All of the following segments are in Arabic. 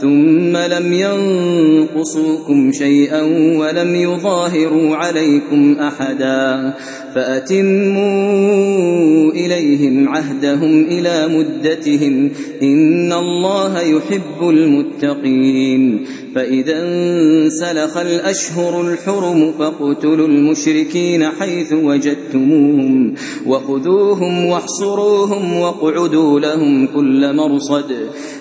ثم لم ينقصوكم شيئا ولم يظاهروا عليكم أحدا فأتموا إليهم عهدهم إلى مدتهم إن الله يحب المتقين فإذا انسلخ الأشهر الحرم فاقتلوا المشركين حيث وجدتموهم وخذوهم واحصروهم واقعدوا لهم كل مرصد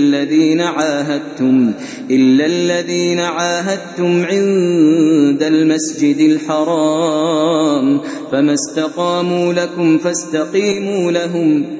الذين عاهدتم إلا الذين عاهدتم عند المسجد الحرام فما استقاموا لكم فاستقيموا لهم.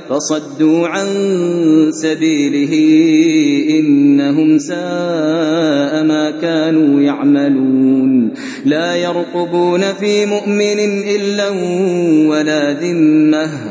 فصدوا عن سبيله إنهم ساء ما كانوا يعملون. لا يرقبون في مؤمن إلا ولا ذمة.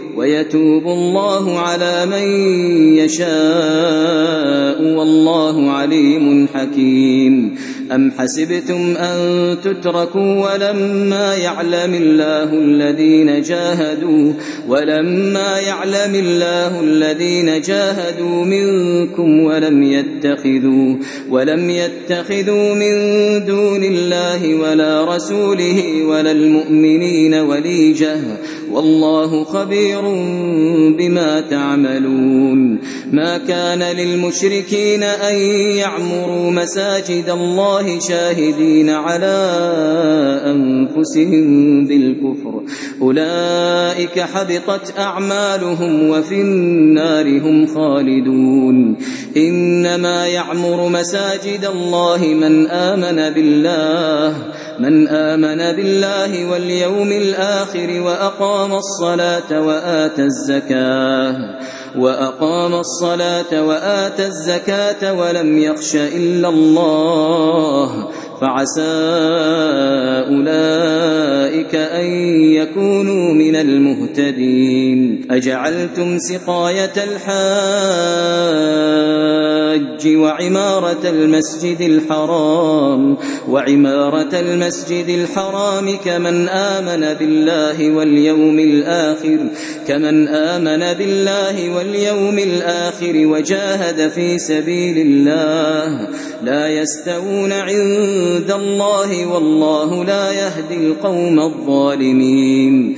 ويتوب الله على من يشاء والله عليم حكيم. أم حسبتم أن تتركوا ولما يعلم الله الذين جاهدوا ولما يعلم الله الذين جاهدوا منكم ولم يتخذوا ولم يتخذوا من دون الله ولا رسوله ولا المؤمنين وليجه والله خبير بما تعملون ما كان للمشركين أن يعمروا مساجد الله شاهدين على أنفسهم بالكفر. أولئك حبطت أعمالهم وفي النار هم خالدون. إنما يعمر مساجد الله من آمن بالله من آمن بالله واليوم الآخر وأقام الصلاة وآتى الزكاة. وأقام الصلاة وآتى الزكاة ولم يخش إلا الله. فعسى أولئك أن يكونوا من المهتدين. أجعلتم سقاية الحاج وعمارة المسجد الحرام وعمارة المسجد الحرام كمن آمن بالله واليوم الآخر كمن آمن بالله واليوم الآخر وجاهد في سبيل الله. لا يستوون عند الله والله لا يهدي القوم الظالمين.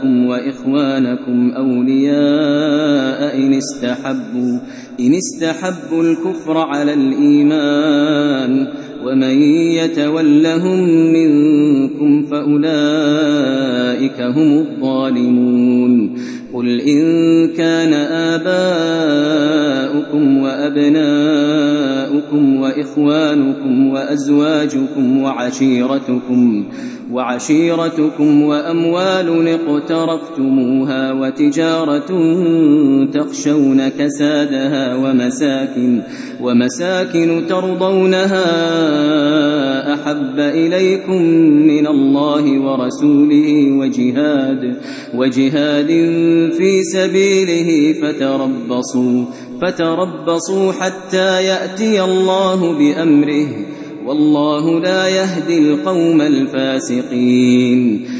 آباءكم وإخوانكم أولياء إن استحبوا إن استحبوا الكفر على الإيمان ومن يتولهم منكم فأولئك هم الظالمون. قل إن كان آباؤكم وأبناؤكم وإخوانكم وأزواجكم وعشيرتكم وعشيرتكم وأموال اقترفتموها وتجارة تخشون كسادها ومساكن ومساكن ترضونها أحب إليكم من الله ورسوله وجهاد وجهاد في سبيله فتربصوا فتربصوا حتى يأتي الله بأمره. والله لا يهدي القوم الفاسقين.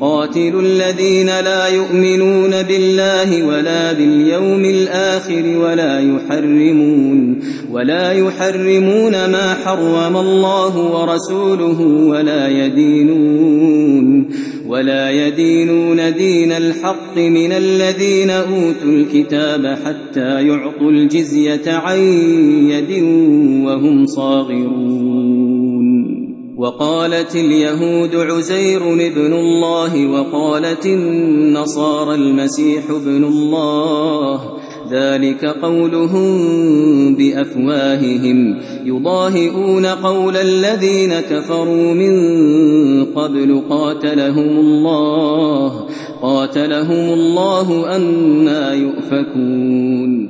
قاتلوا الذين لا يؤمنون بالله ولا باليوم الآخر ولا يحرمون ولا يحرمون ما حرم الله ورسوله ولا يدينون ولا يدينون دين الحق من الذين أوتوا الكتاب حتى يعطوا الجزية عن يد وهم صاغرون وقالت اليهود عزير ابن الله وقالت النصارى المسيح ابن الله. ذلك قولهم بأفواههم. يضاهئون قول الذين كفروا من قبل قاتلهم الله. قاتلهم الله أنا يؤفكون.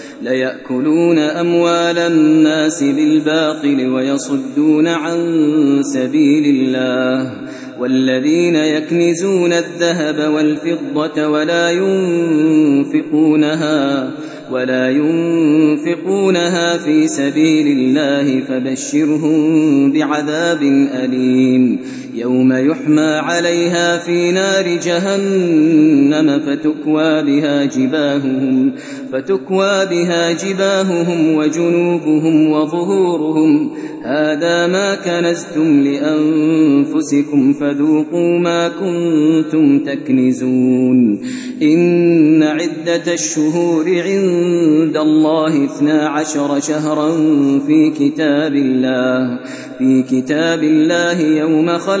ليأكلون أموال الناس بالباطل ويصدون عن سبيل الله والذين يكنزون الذهب والفضة ولا ينفقونها ولا ينفقونها في سبيل الله فبشرهم بعذاب أليم يوم يحمى عليها في نار جهنم فتكوى بها جباههم فتكوى بها جباههم وجنوبهم وظهورهم. هذا ما كنزتم لأنفسكم فذوقوا ما كنتم تكنزون. إن عدة الشهور عند الله اثنا عشر شهرا في كتاب الله في كتاب الله يوم خلق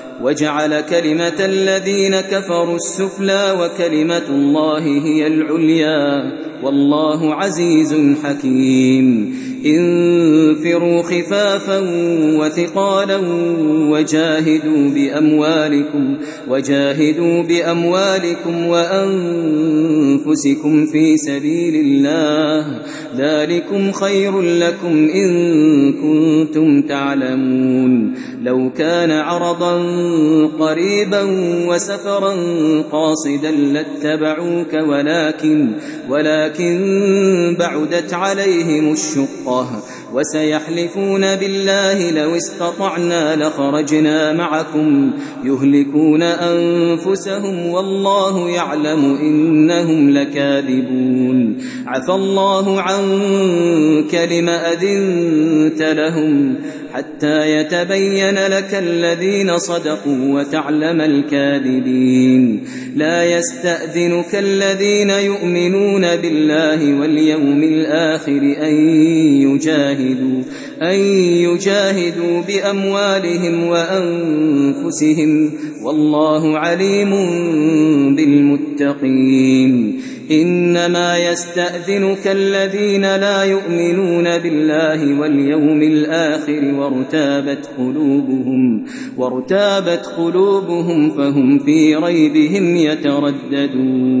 وجعل كلمة الذين كفروا السفلى وكلمة الله هي العليا. والله عزيز حكيم. انفروا خفافا وثقالا وجاهدوا بأموالكم وجاهدوا بأموالكم وأنفسكم في سبيل الله. ذلكم خير لكم إن كنتم تعلمون. لو كان عرضا قريبا وسفرا قاصدا لاتبعوك ولكن ولكن بعدت عليهم الشقة. وسيحلفون بالله لو استطعنا لخرجنا معكم يهلكون أنفسهم والله يعلم إنهم لكاذبون. عفى الله عنك لم أذنت لهم حتى يتبين لك الذين صدقوا وتعلم الكاذبين. لا يستأذنك الذين يؤمنون بالله واليوم الآخر أن يجاهدوا أن يجاهدوا بأموالهم وأنفسهم. والله عليم بالمتقين. إنما يستأذنك الذين لا يؤمنون بالله واليوم الآخر وارتابت قلوبهم وارتابت قلوبهم فهم في ريبهم يترددون.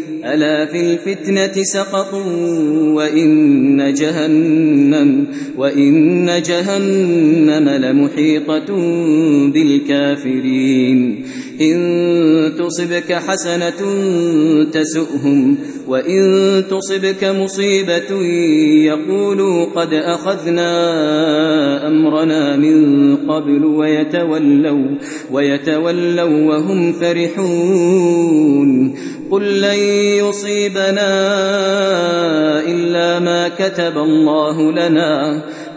ألا في الفتنة سقطوا وإن جهنم وإن جهنم لمحيطة بالكافرين إن تصبك حسنة تسؤهم وإن تصبك مصيبة يقولوا قد أخذنا أمرنا من قبل ويتولوا ويتولوا وهم فرحون قل لن يصيبنا إلا ما كتب الله لنا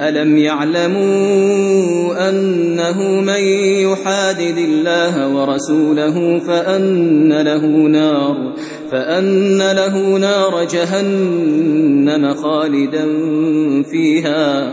ألم يعلموا أنه من يحادد الله ورسوله فأن له نار فأن له نار جهنم خالدا فيها.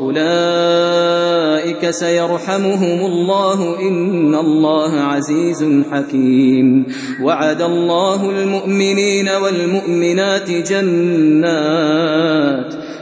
أولئك سيرحمهم الله إن الله عزيز حكيم. وعد الله المؤمنين والمؤمنات جنات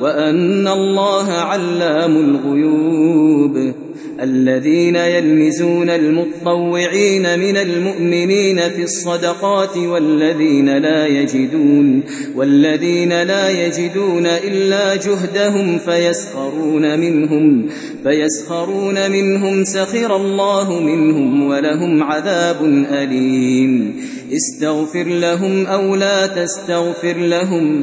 وأن الله علام الغيوب الذين يلمزون المطوعين من المؤمنين في الصدقات والذين لا يجدون والذين لا يجدون إلا جهدهم فيسخرون منهم فيسخرون منهم سخر الله منهم ولهم عذاب أليم استغفر لهم أو لا تستغفر لهم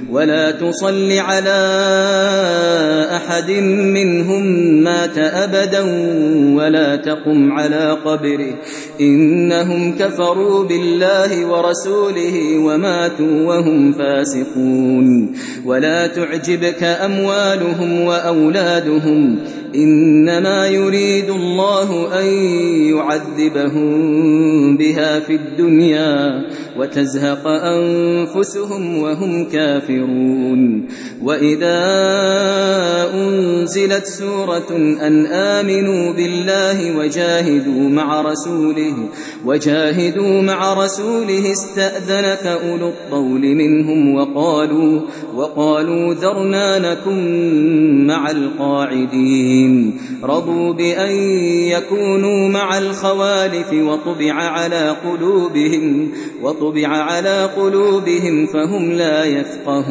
ولا تصل على أحد منهم مات أبدا ولا تقم على قبره. إنهم كفروا بالله ورسوله وماتوا وهم فاسقون. ولا تعجبك أموالهم وأولادهم. إنما يريد الله أن يعذبهم بها في الدنيا وتزهق أنفسهم وهم كافرون. وإذا أنزلت سورة أن آمنوا بالله وجاهدوا مع رسوله وجاهدوا مع رسوله استأذنك أولو الطول منهم وقالوا وقالوا ذرنا نكن مع القاعدين. رضوا بأن يكونوا مع الخوالف وطبع على قلوبهم وطبع على قلوبهم فهم لا يفقهون.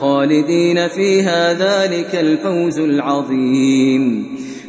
خالدين فيها ذلك الفوز العظيم.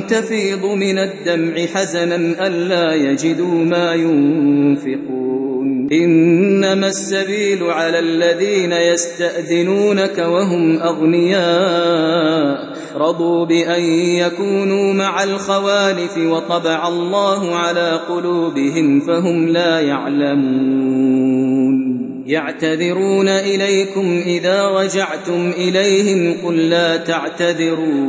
تفيض من الدمع حزنا ألا يجدوا ما ينفقون إنما السبيل على الذين يستأذنونك وهم أغنياء رضوا بأن يكونوا مع الخوالف وطبع الله على قلوبهم فهم لا يعلمون يعتذرون إليكم إذا رجعتم إليهم قل لا تعتذروا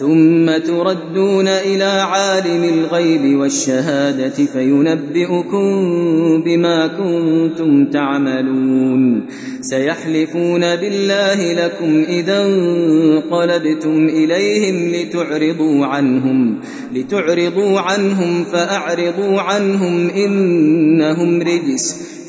ثم تردون إلى عالم الغيب والشهادة فينبئكم بما كنتم تعملون. سيحلفون بالله لكم إذا انقلبتم إليهم لتعرضوا عنهم لتعرضوا عنهم فأعرضوا عنهم إنهم رجس.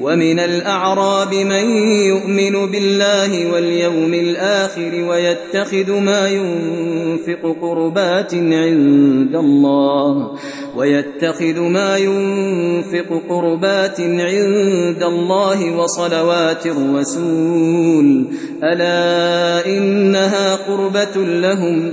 ومن الأعراب من يؤمن بالله واليوم الآخر ويتخذ ما ينفق قربات عند الله ويتخذ ما ينفق قربات عند الله وصلوات الرسول. ألا إنها قربة لهم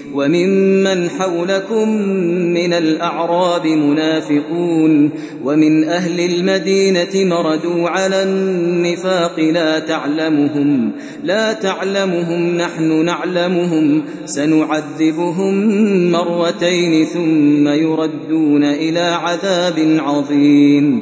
وممن حولكم من الأعراب منافقون ومن أهل المدينة مردوا على النفاق لا تعلمهم لا تعلمهم نحن نعلمهم سنعذبهم مرتين ثم يردون إلى عذاب عظيم.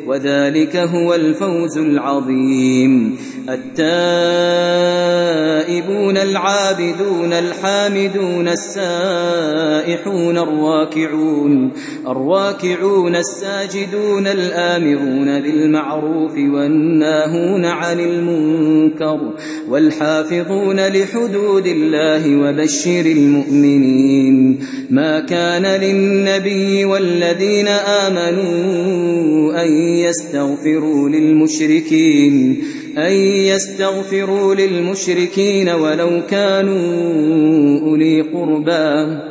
وذلك هو الفوز العظيم. التائبون العابدون الحامدون السائحون الراكعون الراكعون الساجدون الآمرون بالمعروف والناهون عن المنكر والحافظون لحدود الله وبشر المؤمنين. ما كان للنبي والذين آمنوا أن يستغفروا للمشركين أن يستغفروا للمشركين ولو كانوا أولي قربى.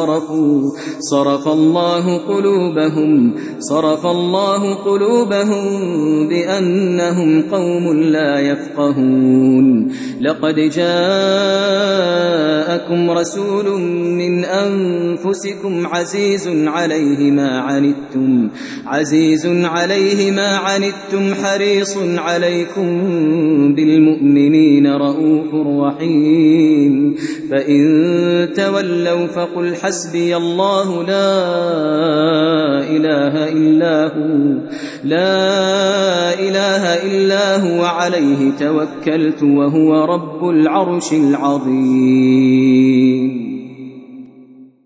انصرفوا صرف الله قلوبهم. صرف الله قلوبهم بأنهم قوم لا يفقهون. لقد جاءكم رسول من أنفسكم عزيز عليه ما عنتم. عزيز عليه ما عنتم. حريص عليكم بالمؤمنين رؤوف رحيم. فإن تولوا فقل حسبي الله لا إله إلا هو لا إله إلا هو عليه توكلت وهو رب العرش العظيم.